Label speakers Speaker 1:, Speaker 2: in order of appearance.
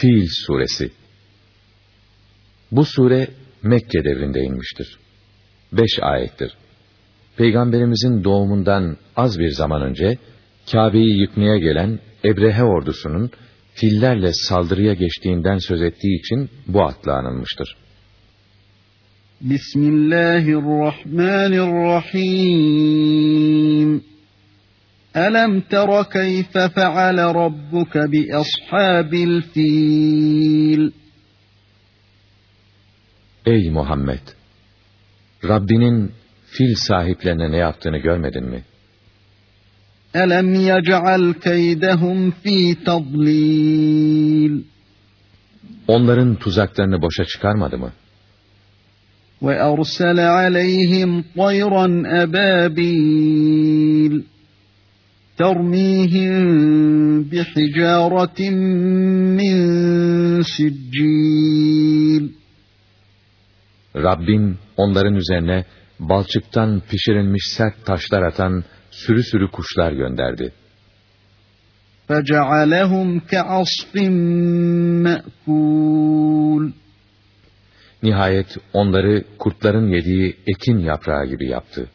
Speaker 1: Fil Suresi Bu sure Mekke devrinde inmiştir. Beş ayettir. Peygamberimizin doğumundan az bir zaman önce, Kabe'yi yıkmaya gelen Ebrehe ordusunun fillerle saldırıya geçtiğinden söz ettiği için bu adla anılmıştır.
Speaker 2: Bismillahirrahmanirrahim. Tera keyfe feale rabbuke bi ashabil fil.
Speaker 1: Ey Muhammed! Rabbinin fil sahiplerine ne yaptığını görmedin mi?
Speaker 2: Elem yec'al keydehum fi tadlil.
Speaker 1: Onların tuzaklarını boşa çıkarmadı mı?
Speaker 2: Ve ersele aleyhim tayran ebabil. ترميهم بحجارة من سجيل
Speaker 1: Rabbin onların üzerine balçıktan pişirilmiş sert taşlar atan sürü sürü kuşlar gönderdi.
Speaker 2: فَجَعَلَهُمْ كَعَصْفٍ مَأْكُولٍ
Speaker 1: Nihayet onları kurtların yediği ekin yaprağı gibi yaptı.